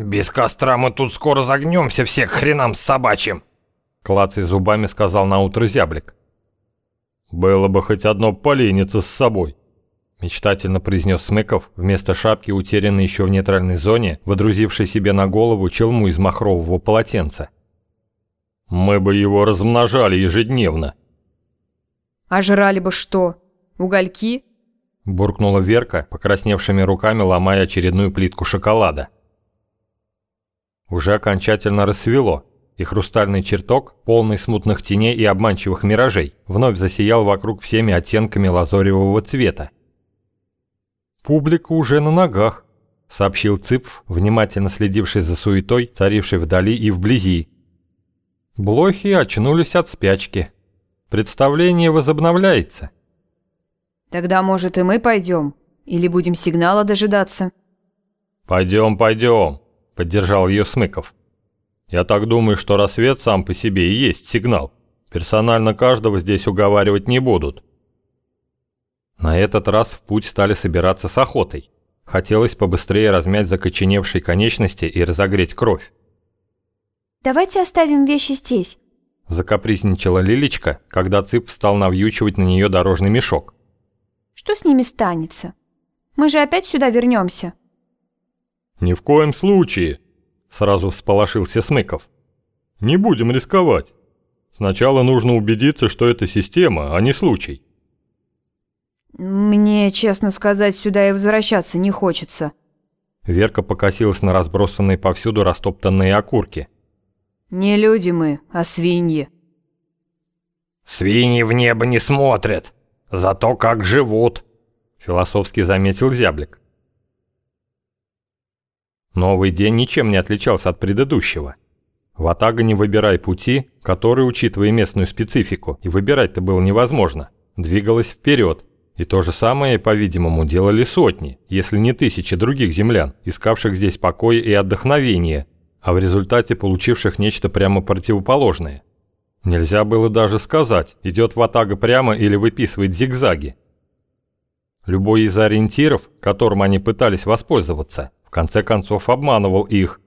«Без костра мы тут скоро загнемся всех хренам с собачьим!» Клацай зубами сказал наутро зяблик. «Было бы хоть одно поленница с собой», мечтательно произнес Смыков, вместо шапки, утерянной еще в нейтральной зоне, водрузившей себе на голову челму из махрового полотенца. «Мы бы его размножали ежедневно». «А жрали бы что? Угольки?» буркнула Верка, покрасневшими руками ломая очередную плитку шоколада. Уже окончательно рассвело, и хрустальный чертог, полный смутных теней и обманчивых миражей, вновь засиял вокруг всеми оттенками лазоревого цвета. «Публика уже на ногах», — сообщил Цыпф, внимательно следивший за суетой, царившей вдали и вблизи. Блохи очнулись от спячки. Представление возобновляется. Тогда, может, и мы пойдем? Или будем сигнала дожидаться? Пойдем, пойдем, поддержал ее Смыков. Я так думаю, что рассвет сам по себе и есть сигнал. Персонально каждого здесь уговаривать не будут. На этот раз в путь стали собираться с охотой. Хотелось побыстрее размять закоченевшие конечности и разогреть кровь. «Давайте оставим вещи здесь», – закапризничала Лилечка, когда Цып стал навьючивать на нее дорожный мешок. Что с ними станется? Мы же опять сюда вернемся. Ни в коем случае, сразу всполошился Смыков. Не будем рисковать. Сначала нужно убедиться, что это система, а не случай. Мне, честно сказать, сюда и возвращаться не хочется. Верка покосилась на разбросанные повсюду растоптанные окурки. Не люди мы, а свиньи. Свиньи в небо не смотрят, Зато как живут, философски заметил зяблик. Новый день ничем не отличался от предыдущего. В Атага не выбирай пути, которые, учитывая местную специфику, и выбирать-то было невозможно, двигалась вперед, и то же самое, по-видимому, делали сотни, если не тысячи других землян, искавших здесь покоя и отдохновения, а в результате получивших нечто прямо противоположное – Нельзя было даже сказать, идет Ватага прямо или выписывает зигзаги. Любой из ориентиров, которым они пытались воспользоваться, в конце концов обманывал их.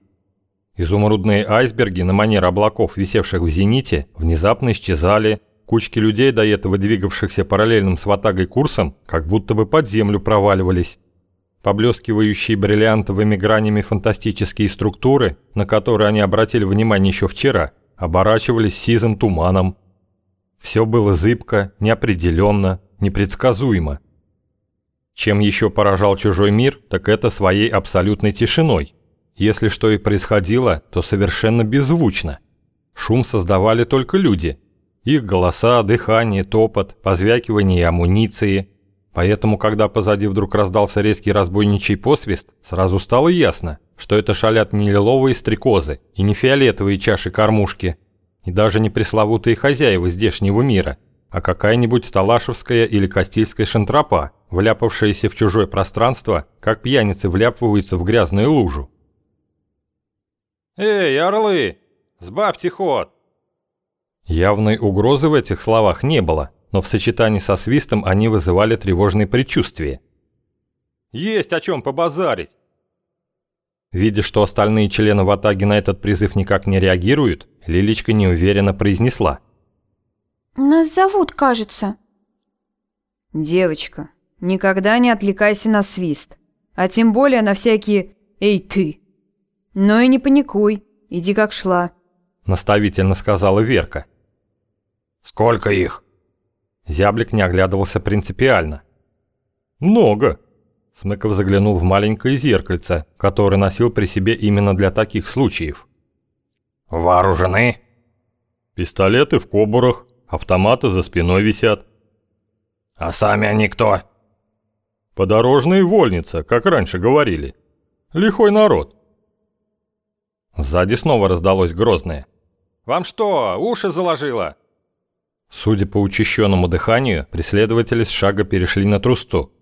Изумрудные айсберги на манер облаков, висевших в зените, внезапно исчезали, кучки людей, до этого двигавшихся параллельным с Ватагой курсом, как будто бы под землю проваливались. Поблескивающие бриллиантовыми гранями фантастические структуры, на которые они обратили внимание еще вчера – оборачивались сизым туманом. Все было зыбко, неопределенно, непредсказуемо. Чем еще поражал чужой мир, так это своей абсолютной тишиной. Если что и происходило, то совершенно беззвучно. Шум создавали только люди. Их голоса, дыхание, топот, позвякивание амуниции. Поэтому, когда позади вдруг раздался резкий разбойничий посвист, сразу стало ясно что это шалят не лиловые стрекозы и не фиолетовые чаши-кормушки, и даже не пресловутые хозяева здешнего мира, а какая-нибудь сталашевская или кастильская шантропа, вляпавшаяся в чужое пространство, как пьяницы вляпываются в грязную лужу. «Эй, орлы! Сбавьте ход!» Явной угрозы в этих словах не было, но в сочетании со свистом они вызывали тревожные предчувствия. «Есть о чем побазарить!» Видя, что остальные члены Ватаги на этот призыв никак не реагируют, Лилечка неуверенно произнесла. «Нас зовут, кажется». «Девочка, никогда не отвлекайся на свист, а тем более на всякие «эй, ты». Но и не паникуй, иди как шла», — наставительно сказала Верка. «Сколько их?» Зяблик не оглядывался принципиально. «Много», Смыков заглянул в маленькое зеркальце, которое носил при себе именно для таких случаев. «Вооружены?» «Пистолеты в кобурах, автоматы за спиной висят». «А сами они кто?» «Подорожная вольница, как раньше говорили. Лихой народ». Сзади снова раздалось грозное. «Вам что, уши заложило?» Судя по учащенному дыханию, преследователи с шага перешли на трусту.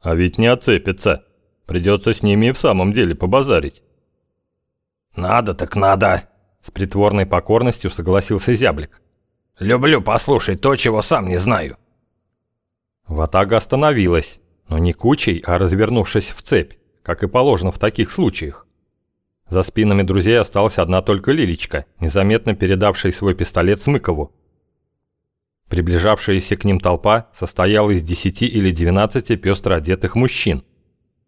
А ведь не оцепится. Придется с ними и в самом деле побазарить. Надо так надо. С притворной покорностью согласился зяблик. Люблю послушать то, чего сам не знаю. Ватага остановилась, но не кучей, а развернувшись в цепь, как и положено в таких случаях, За спинами друзей осталась одна только Лилечка, незаметно передавшая свой пистолет Смыкову. Приближавшаяся к ним толпа состояла из 10 или 12 пестро одетых мужчин.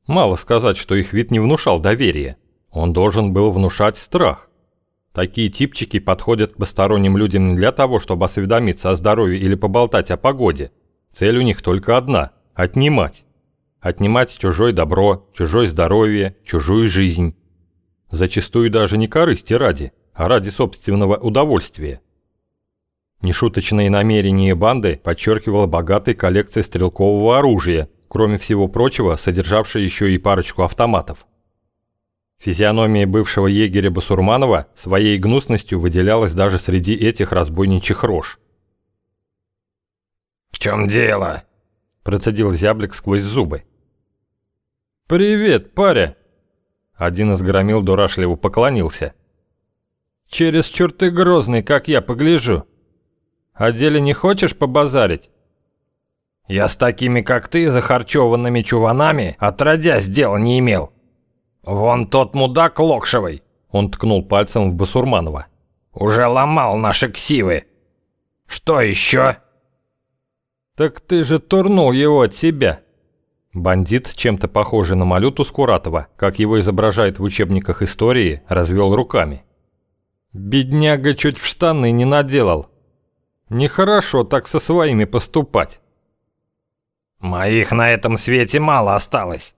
Мало сказать, что их вид не внушал доверия. Он должен был внушать страх. Такие типчики подходят к посторонним людям не для того, чтобы осведомиться о здоровье или поболтать о погоде. Цель у них только одна – отнимать. Отнимать чужое добро, чужое здоровье, чужую жизнь. Зачастую даже не корысти ради, а ради собственного удовольствия. Нешуточные намерения банды подчеркивала богатая коллекция стрелкового оружия, кроме всего прочего, содержавшая еще и парочку автоматов. Физиономия бывшего егеря Басурманова своей гнусностью выделялась даже среди этих разбойничьих рож. «В чем дело?» – процедил зяблик сквозь зубы. «Привет, паря!» Один из громил дурашливо поклонился. «Через черты грозный, как я погляжу. О деле не хочешь побазарить?» «Я с такими, как ты, захарчеванными чуванами, отродясь дела не имел. Вон тот мудак Локшевый!» Он ткнул пальцем в Басурманова. «Уже ломал наши ксивы. Что еще?» «Так ты же турнул его от себя!» Бандит, чем-то похожий на Малюту Скуратова, как его изображают в учебниках истории, развел руками. «Бедняга чуть в штаны не наделал. Нехорошо так со своими поступать». «Моих на этом свете мало осталось.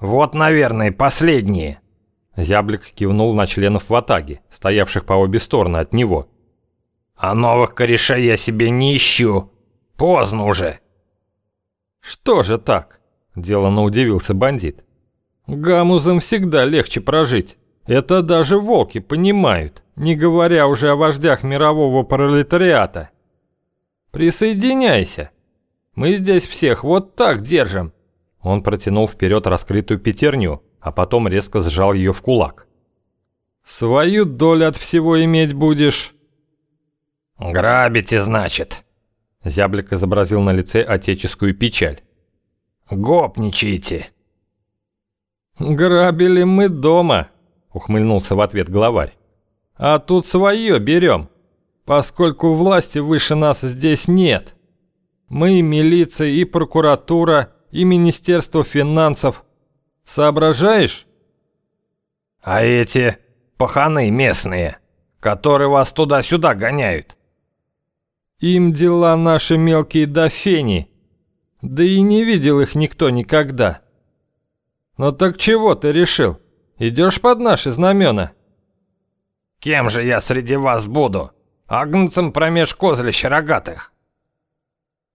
Вот, наверное, последние». Зяблик кивнул на членов ватаги, стоявших по обе стороны от него. «А новых корешей я себе не ищу. Поздно уже». «Что же так?» Делано удивился бандит. Гамузам всегда легче прожить. Это даже волки понимают, не говоря уже о вождях мирового пролетариата. Присоединяйся. Мы здесь всех вот так держим. Он протянул вперед раскрытую пятерню, а потом резко сжал ее в кулак. Свою долю от всего иметь будешь. Грабите, значит. Зяблик изобразил на лице отеческую печаль. Гопничаете!» «Грабили мы дома», — ухмыльнулся в ответ главарь. «А тут свое берем, поскольку власти выше нас здесь нет. Мы и милиция, и прокуратура, и Министерство финансов. Соображаешь?» «А эти паханы местные, которые вас туда-сюда гоняют?» «Им дела наши мелкие до фени», да и не видел их никто никогда. Ну так чего ты решил? Идешь под наши знамена? Кем же я среди вас буду? Агнцем промеж козлищ рогатых.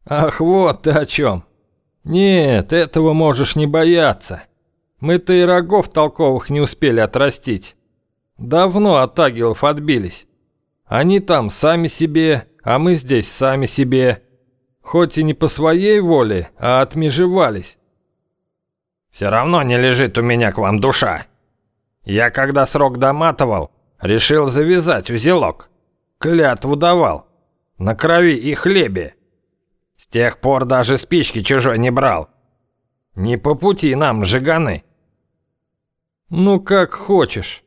Ах, вот ты о чем. Нет, этого можешь не бояться. Мы-то и рогов толковых не успели отрастить. Давно от агилов отбились. Они там сами себе, а мы здесь сами себе. Хоть и не по своей воле, а отмежевались. Все равно не лежит у меня к вам душа. Я когда срок доматывал, решил завязать узелок. Клятву давал. На крови и хлебе. С тех пор даже спички чужой не брал. Не по пути нам, жиганы. Ну, как хочешь.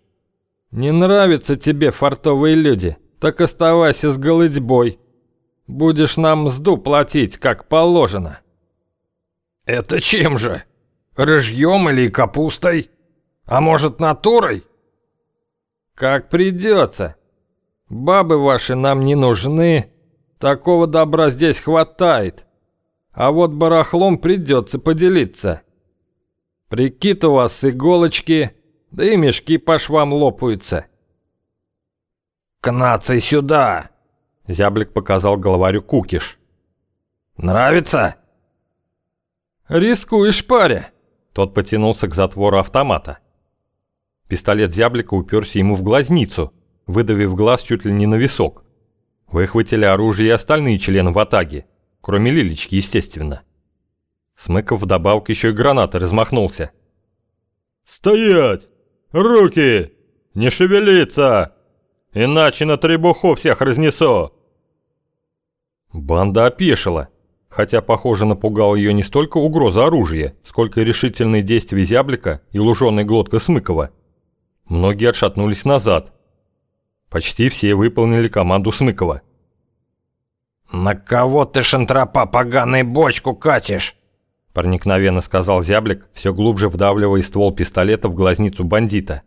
Не нравятся тебе фартовые люди, так оставайся с голытьбой. Будешь нам мзду платить, как положено». «Это чем же? Рыжьем или капустой? А может, натурой?» «Как придется. Бабы ваши нам не нужны. Такого добра здесь хватает. А вот барахлом придется поделиться. Прикид у вас иголочки, да и мешки по швам лопаются». «К нации сюда!» Зяблик показал главарю кукиш. «Нравится?» «Рискуешь, паря!» Тот потянулся к затвору автомата. Пистолет зяблика уперся ему в глазницу, выдавив глаз чуть ли не на висок. Выхватили оружие и остальные члены в атаге, кроме Лилечки, естественно. Смыков вдобавок еще и гранаты размахнулся. «Стоять! Руки! Не шевелиться!» Иначе на требуху всех разнесу!» Банда опешила, хотя, похоже, напугал ее не столько угроза оружия, сколько решительные действия зяблика и луженой глотка Смыкова. Многие отшатнулись назад. Почти все выполнили команду Смыкова. «На кого ты, шантропа, поганой бочку катишь?» Проникновенно сказал зяблик, все глубже вдавливая ствол пистолета в глазницу бандита.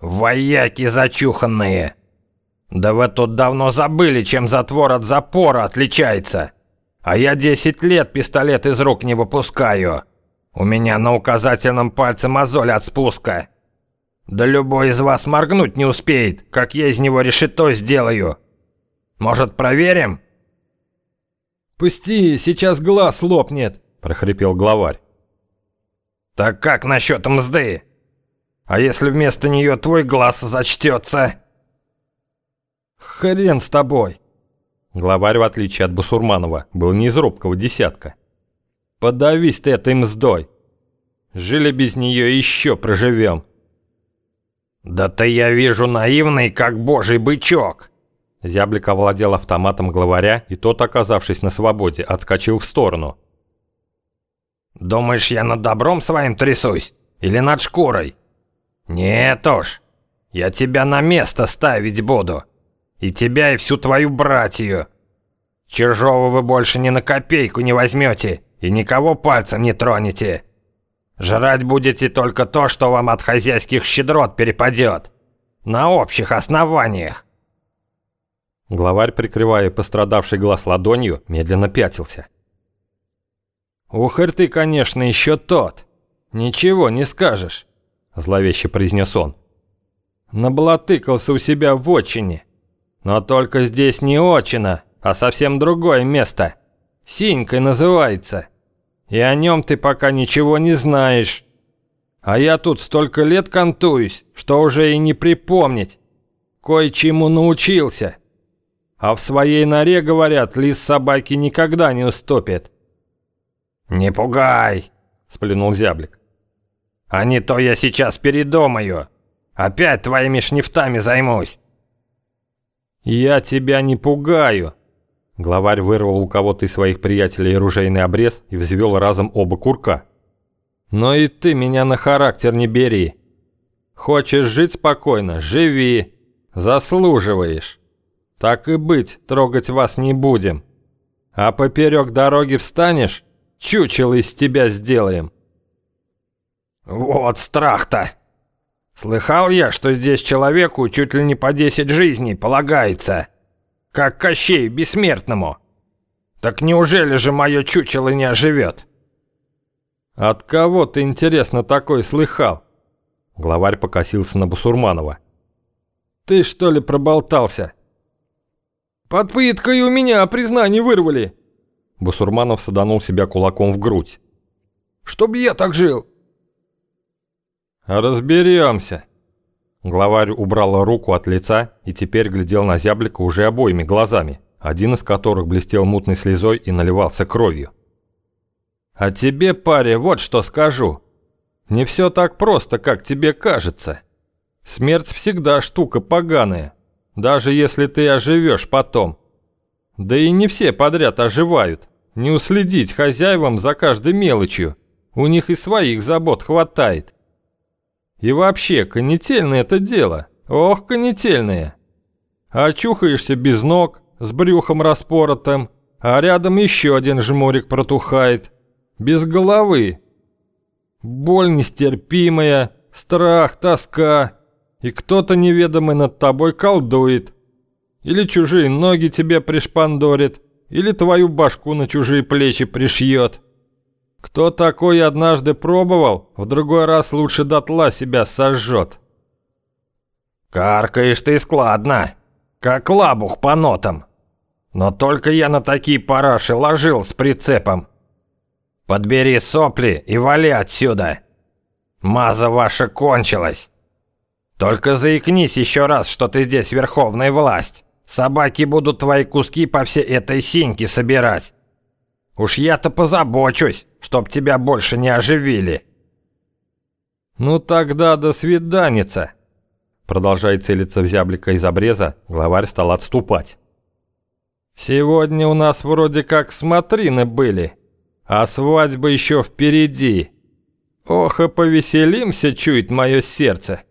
«Вояки зачуханные! Да вы тут давно забыли, чем затвор от запора отличается! А я десять лет пистолет из рук не выпускаю! У меня на указательном пальце мозоль от спуска! Да любой из вас моргнуть не успеет, как я из него решето сделаю! Может, проверим?» «Пусти, сейчас глаз лопнет!» прохрипел главарь. «Так как насчет мзды? А если вместо нее твой глаз зачтется?» «Хрен с тобой!» Главарь, в отличие от Басурманова, был не из робкого десятка. «Подавись ты этой мздой! Жили без нее еще проживем!» «Да ты, я вижу, наивный, как божий бычок!» Зяблик овладел автоматом главаря, и тот, оказавшись на свободе, отскочил в сторону. Думаешь, я над добром своим трясусь? Или над шкурой? Нет уж. Я тебя на место ставить буду. И тебя, и всю твою братью. Чужого вы больше ни на копейку не возьмете и никого пальцем не тронете. Жрать будете только то, что вам от хозяйских щедрот перепадет. На общих основаниях. Главарь, прикрывая пострадавший глаз ладонью, медленно пятился. «Ухарь ты, конечно, еще тот. Ничего не скажешь», – зловеще произнес он. «Наблатыкался у себя в отчине. Но только здесь не отчина, а совсем другое место. Синькой называется. И о нем ты пока ничего не знаешь. А я тут столько лет кантуюсь, что уже и не припомнить. Кое-чему научился. А в своей норе, говорят, лис собаки никогда не уступит. «Не пугай!» – сплюнул зяблик. «А не то я сейчас передумаю. Опять твоими шнифтами займусь». «Я тебя не пугаю!» Главарь вырвал у кого-то из своих приятелей ружейный обрез и взвел разом оба курка. «Но и ты меня на характер не бери. Хочешь жить спокойно – живи. Заслуживаешь. Так и быть, трогать вас не будем. А поперек дороги встанешь Чучело из тебя сделаем. Вот страх-то. Слыхал я, что здесь человеку чуть ли не по десять жизней полагается. Как Кощей бессмертному. Так неужели же мое чучело не оживет? От кого ты, интересно, такой слыхал? Главарь покосился на Бусурманова. Ты что ли проболтался? Под пыткой у меня признание вырвали. Бусурманов саданул себя кулаком в грудь. «Чтоб я так жил!» «Разберемся!» Главарь убрал руку от лица и теперь глядел на зяблика уже обоими глазами, один из которых блестел мутной слезой и наливался кровью. «А тебе, паре, вот что скажу. Не все так просто, как тебе кажется. Смерть всегда штука поганая, даже если ты оживешь потом. Да и не все подряд оживают. Не уследить хозяевам за каждой мелочью. У них и своих забот хватает. И вообще, конетельное это дело. Ох, конетельное. Очухаешься без ног, с брюхом распоротым, а рядом еще один жмурик протухает. Без головы. Боль нестерпимая, страх, тоска. И кто-то неведомый над тобой колдует. Или чужие ноги тебе пришпандорит. Или твою башку на чужие плечи пришьет. Кто такой однажды пробовал, в другой раз лучше дотла себя сожжет. Каркаешь ты складно, как лабух по нотам. Но только я на такие параши ложил с прицепом. Подбери сопли и вали отсюда. Маза ваша кончилась. Только заикнись еще раз, что ты здесь верховная власть. Собаки будут твои куски по всей этой синьке собирать. Уж я-то позабочусь, чтоб тебя больше не оживили. Ну тогда до свиданица. Продолжая целиться в зяблика из обреза, главарь стал отступать. Сегодня у нас вроде как смотрины были, а свадьба еще впереди. Ох, и повеселимся, чует мое сердце.